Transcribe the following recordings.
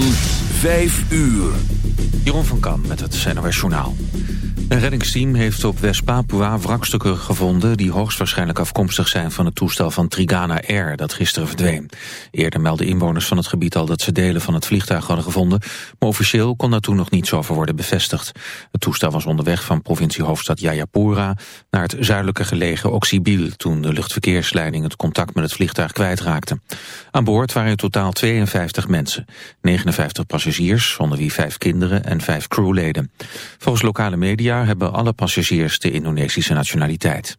van 5 uur. Jeroen van Kam met het NOS Journaal. Een reddingsteam heeft op West-Papua wrakstukken gevonden... die hoogstwaarschijnlijk afkomstig zijn van het toestel van Trigana Air... dat gisteren verdween. Eerder meldden inwoners van het gebied al dat ze delen van het vliegtuig hadden gevonden... maar officieel kon daar toen nog niets over worden bevestigd. Het toestel was onderweg van provinciehoofdstad Jayapura... naar het zuidelijke gelegen Oxibil... toen de luchtverkeersleiding het contact met het vliegtuig kwijtraakte. Aan boord waren in totaal 52 mensen. 59 passagiers, onder wie vijf kinderen en vijf crewleden. Volgens lokale media hebben alle passagiers de Indonesische nationaliteit.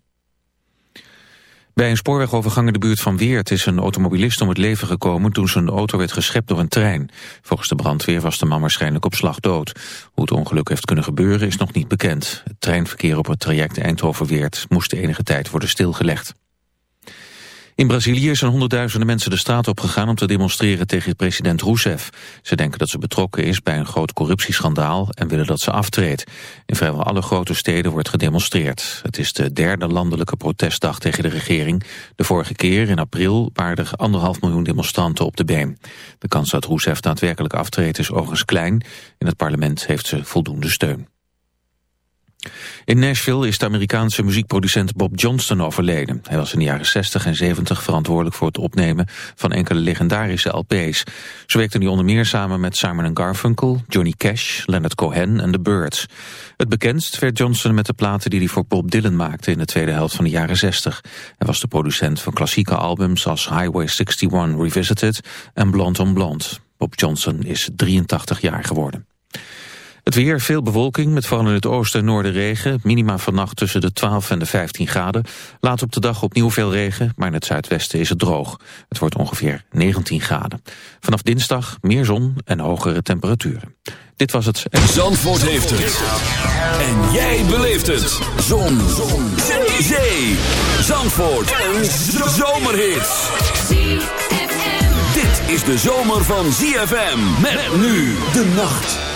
Bij een spoorwegovergang in de buurt van Weert is een automobilist om het leven gekomen toen zijn auto werd geschept door een trein. Volgens de brandweer was de man waarschijnlijk op slag dood. Hoe het ongeluk heeft kunnen gebeuren is nog niet bekend. Het treinverkeer op het traject Eindhoven-Weert moest enige tijd worden stilgelegd. In Brazilië zijn honderdduizenden mensen de straat opgegaan om te demonstreren tegen president Rousseff. Ze denken dat ze betrokken is bij een groot corruptieschandaal en willen dat ze aftreedt. In vrijwel alle grote steden wordt gedemonstreerd. Het is de derde landelijke protestdag tegen de regering. De vorige keer, in april, waren er anderhalf miljoen demonstranten op de been. De kans dat Rousseff daadwerkelijk aftreedt is overigens klein. In het parlement heeft ze voldoende steun. In Nashville is de Amerikaanse muziekproducent Bob Johnston overleden. Hij was in de jaren 60 en 70 verantwoordelijk voor het opnemen van enkele legendarische LP's. Zo werkte hij onder meer samen met Simon Garfunkel, Johnny Cash, Leonard Cohen en The Birds. Het bekendst werd Johnston met de platen die hij voor Bob Dylan maakte in de tweede helft van de jaren 60. Hij was de producent van klassieke albums als Highway 61 Revisited en Blond on Blond. Bob Johnson is 83 jaar geworden. Het weer, veel bewolking, met vooral in het oosten en noorden regen. Minima vannacht tussen de 12 en de 15 graden. Laat op de dag opnieuw veel regen, maar in het zuidwesten is het droog. Het wordt ongeveer 19 graden. Vanaf dinsdag meer zon en hogere temperaturen. Dit was het. Zandvoort heeft het. En jij beleeft het. Zon. zon. Zee. Zandvoort. Een zomerhit. Dit is de zomer van ZFM. Met nu de nacht.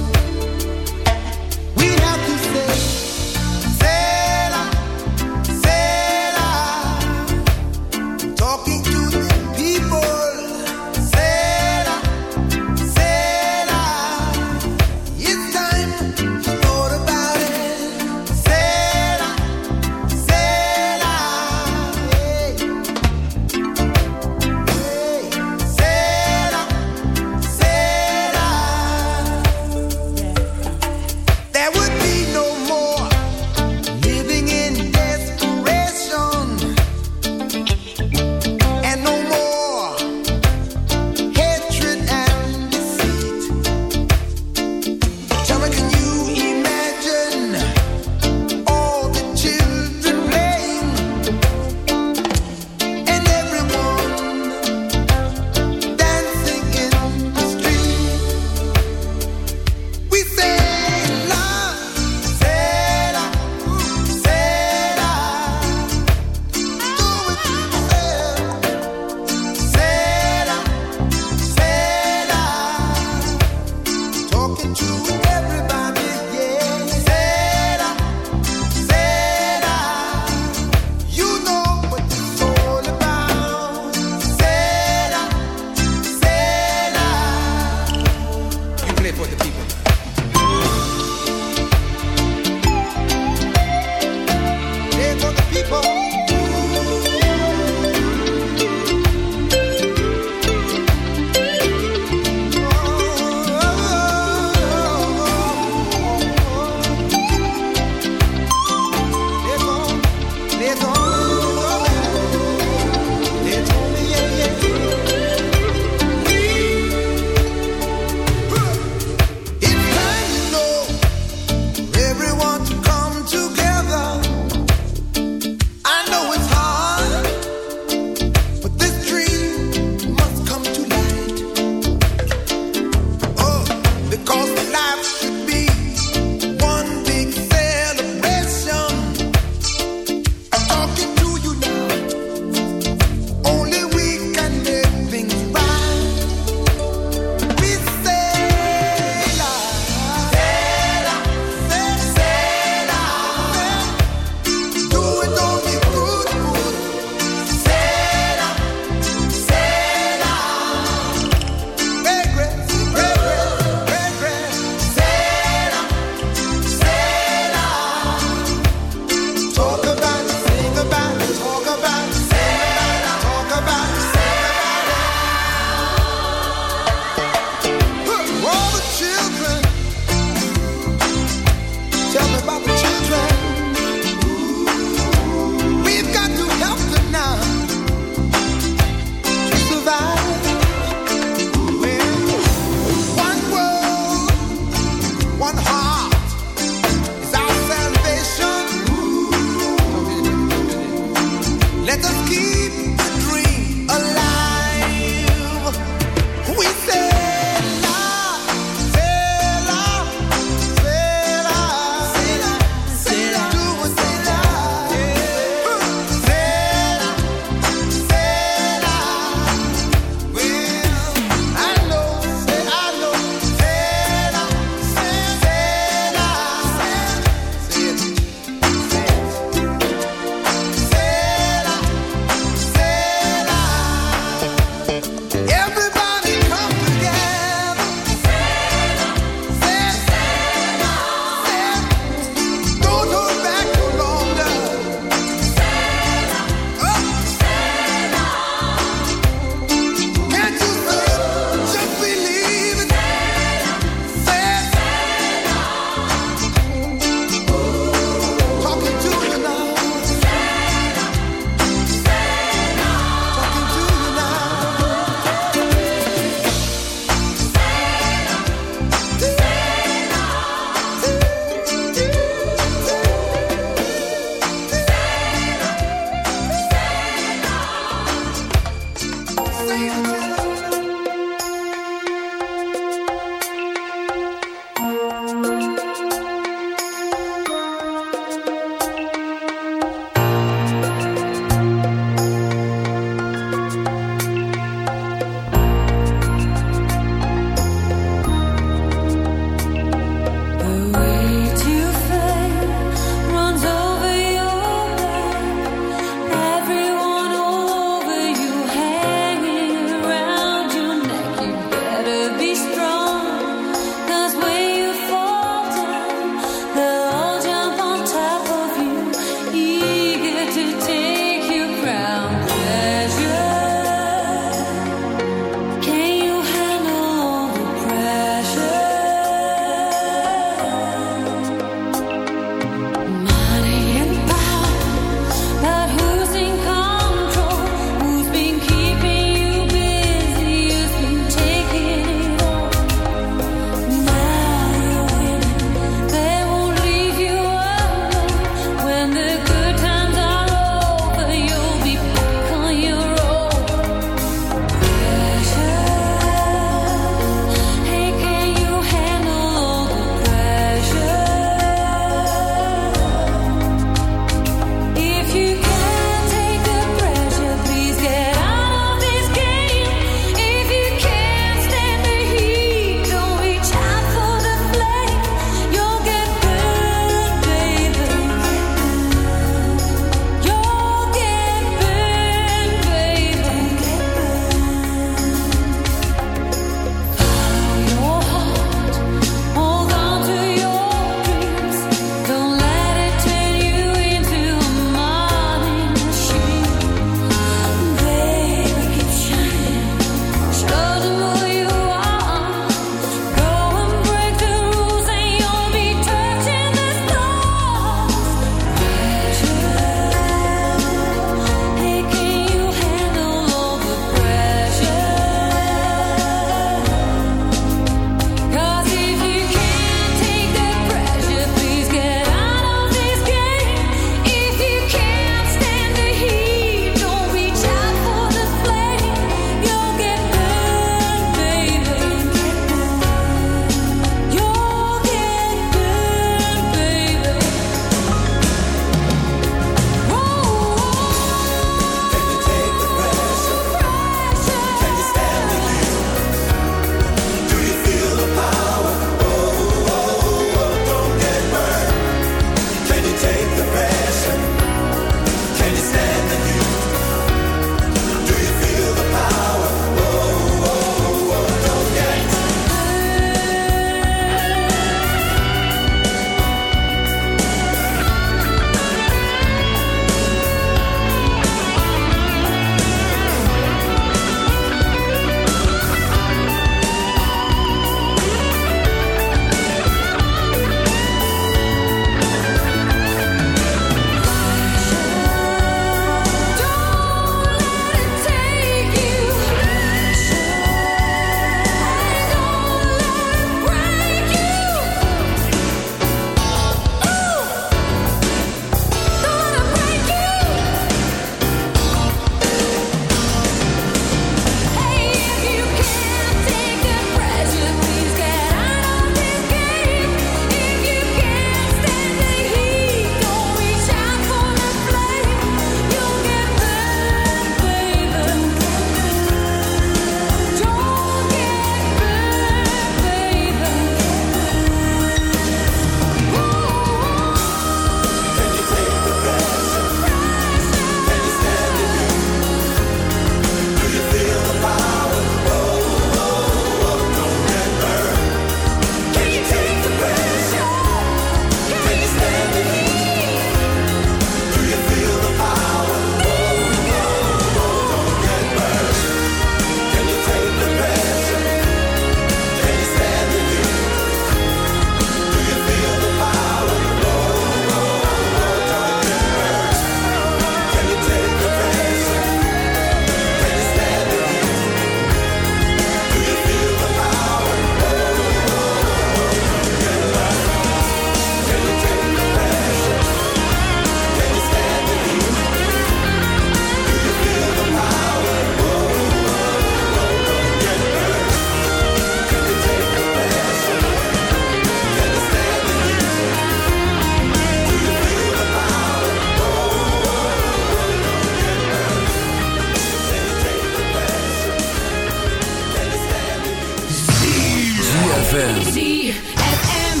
ZFM.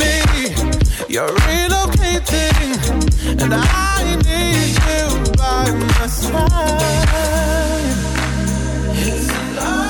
me. You're relocating, and I need you by my side. It's love.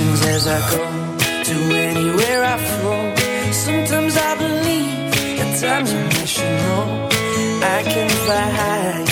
as I go to anywhere I flow. Sometimes I believe, at times I wish you know I can fly high.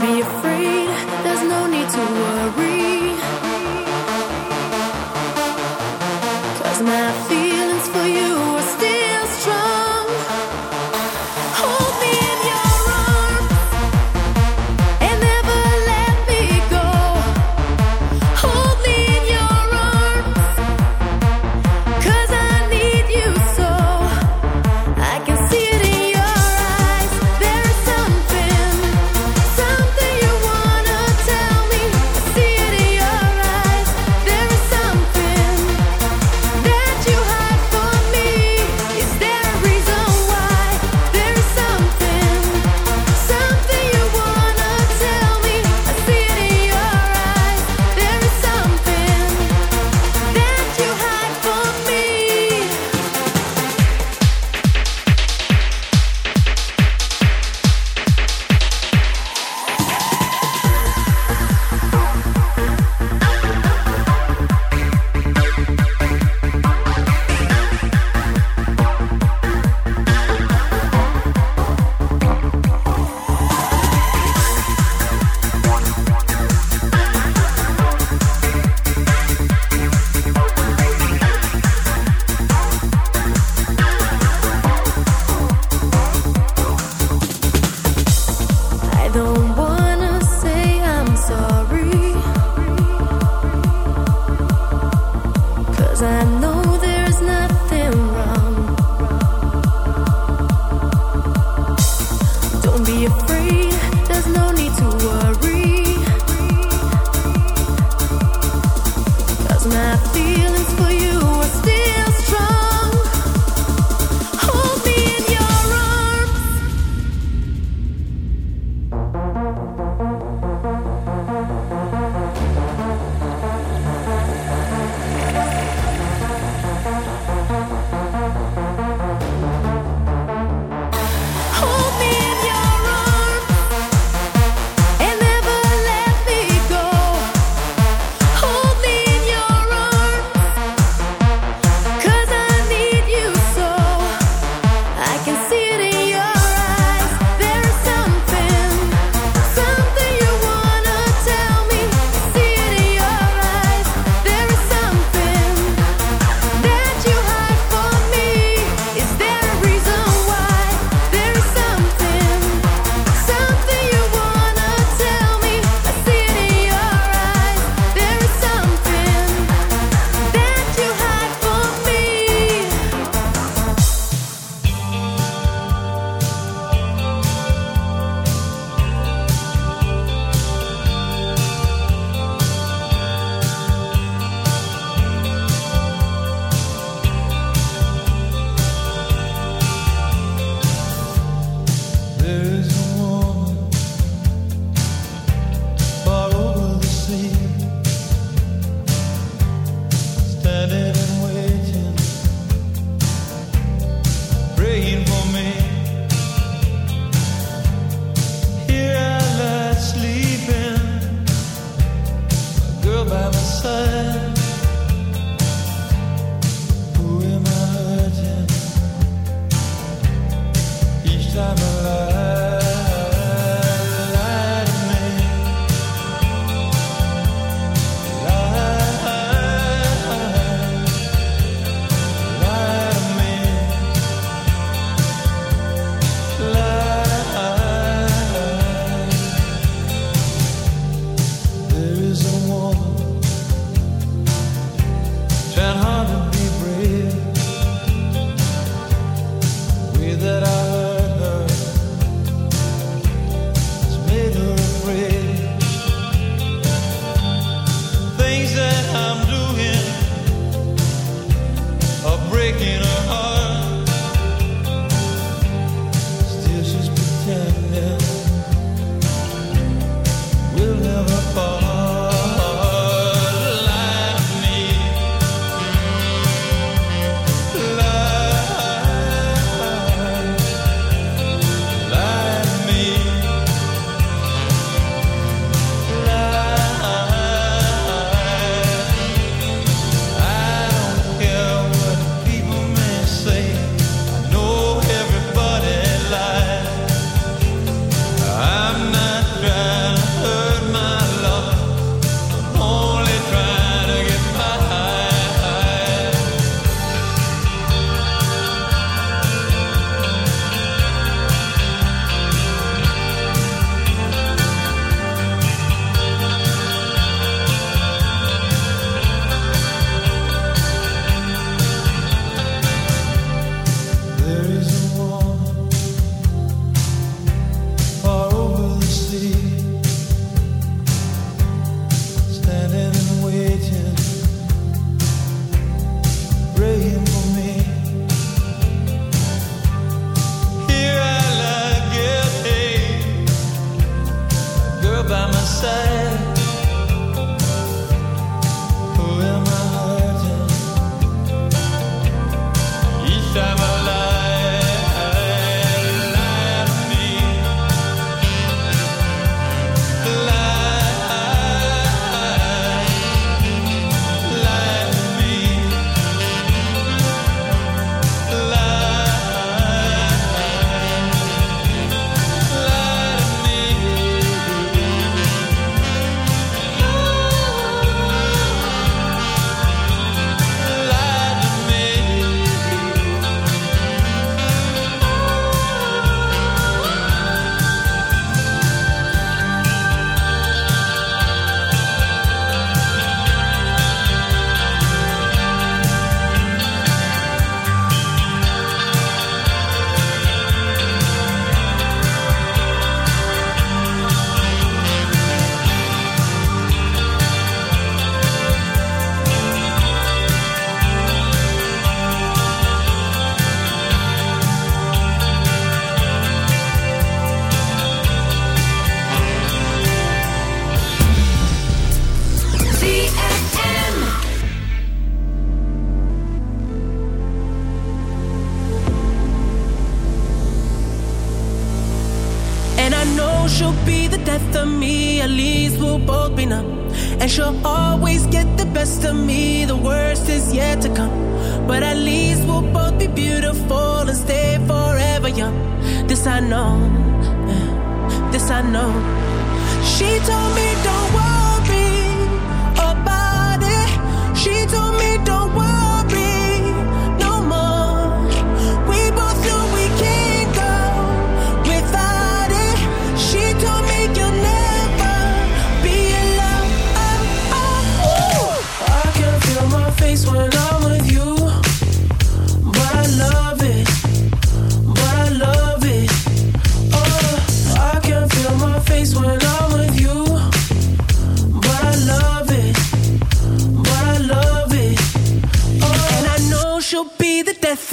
be afraid, She told me don't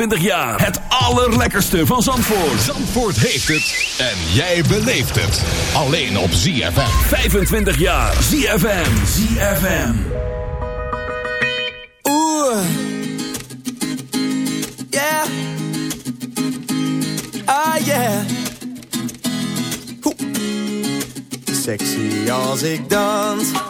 25 jaar. Het allerlekkerste van Zandvoort. Zandvoort heeft het en jij beleeft het. Alleen op ZFM. 25 jaar. ZFM. ZFM. Oeh. Yeah. Ah, yeah. Hoe. Sexy als ik dans.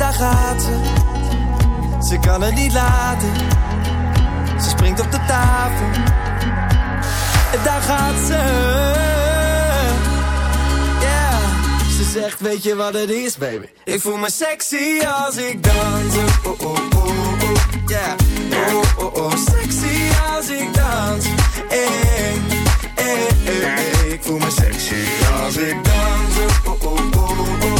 daar gaat ze. Ze kan het niet laten. Ze springt op de tafel. Daar gaat ze. Yeah. Ze zegt, weet je wat het is, baby? Ik voel me sexy als ik dans. Oh, oh, oh, oh. Yeah. Oh, oh, oh. Sexy als ik dans. Hey, hey, hey, hey. Ik voel me sexy als ik dans. Oh, oh, oh, oh.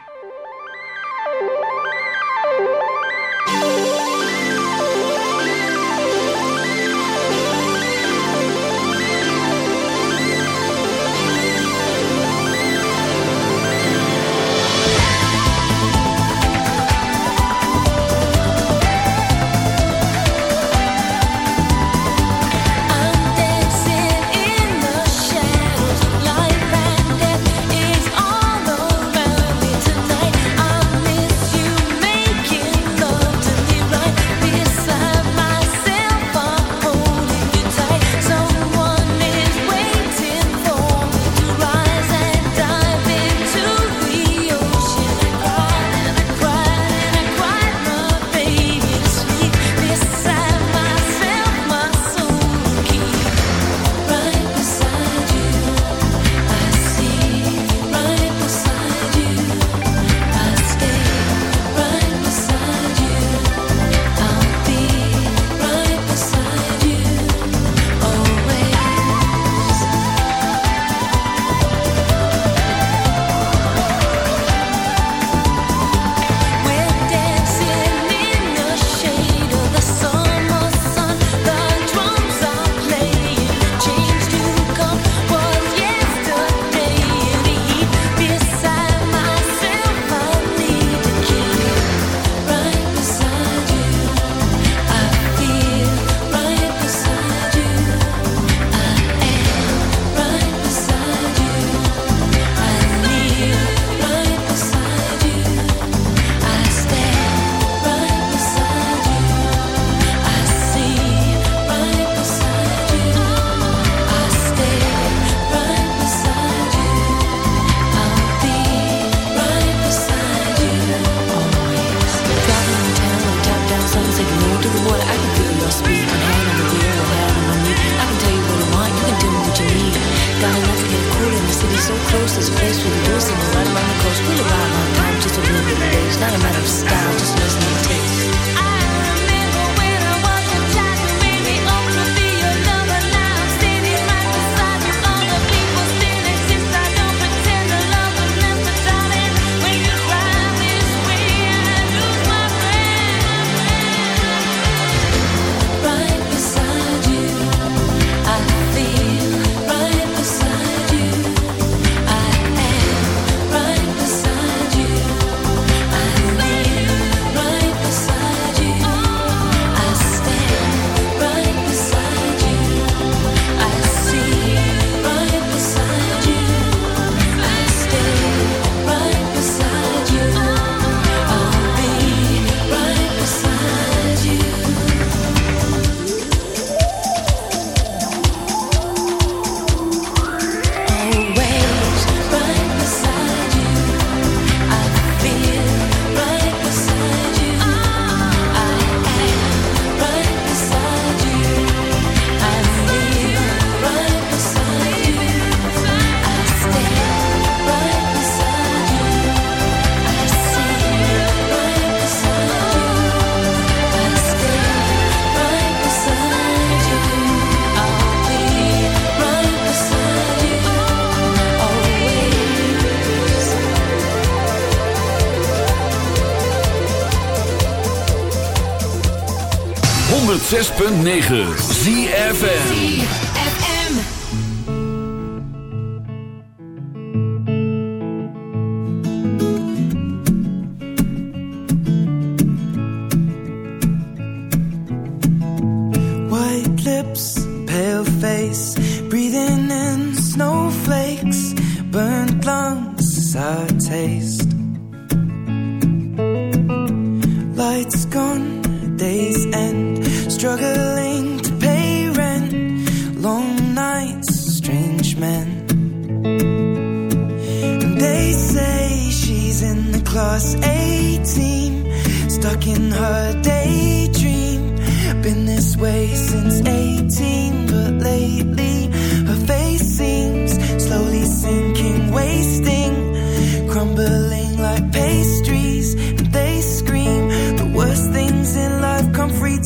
6.9.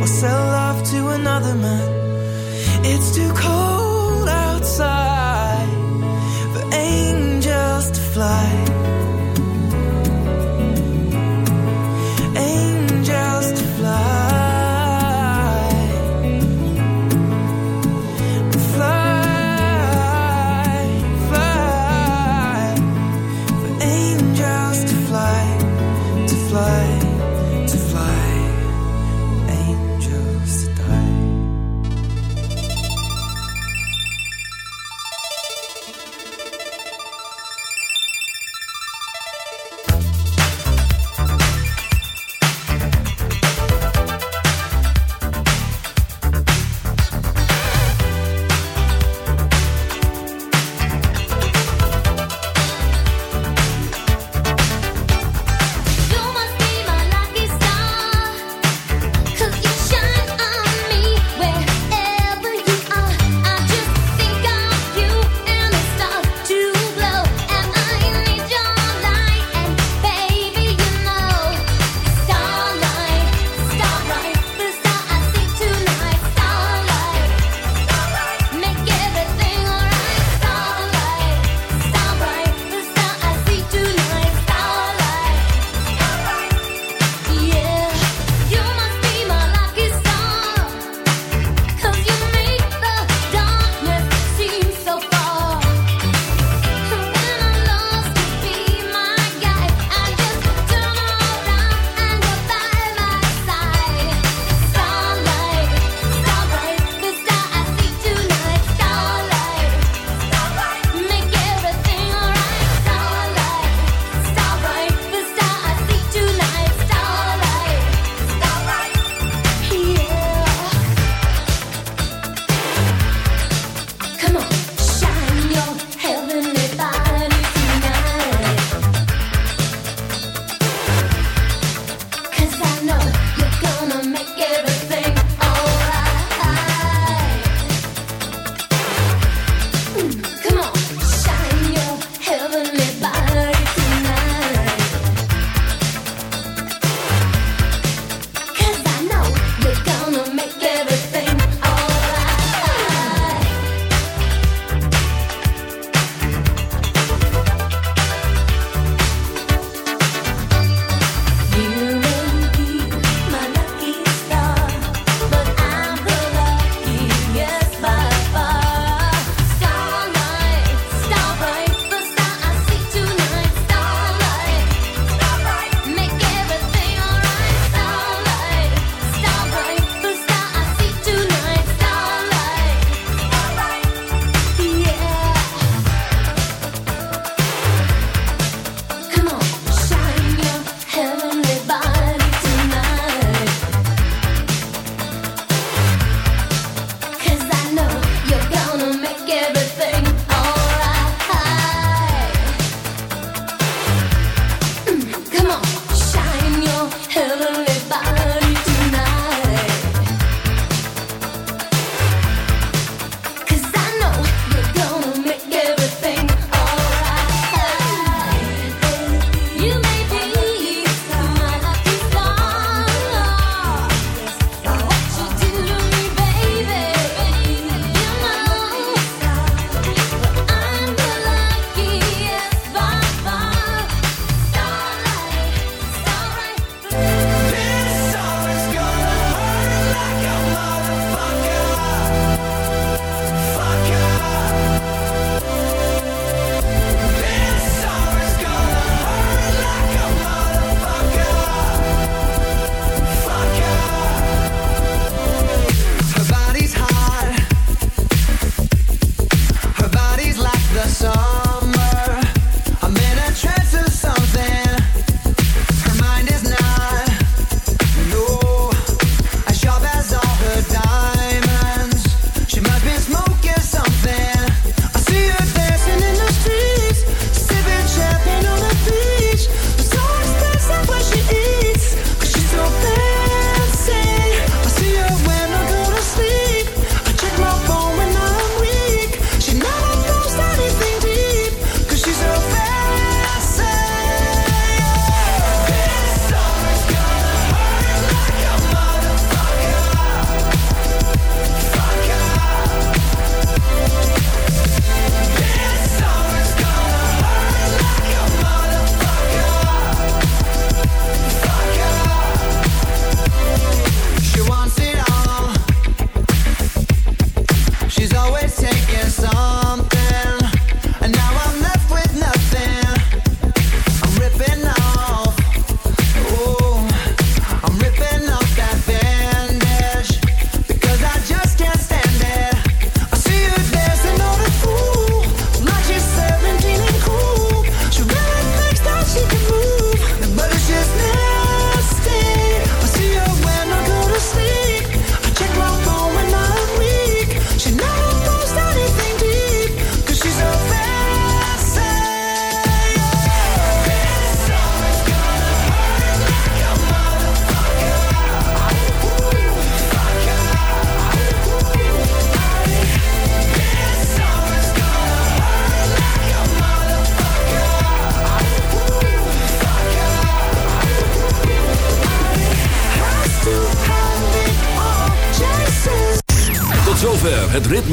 or sell love to another man. It's too cold outside for angels to fly.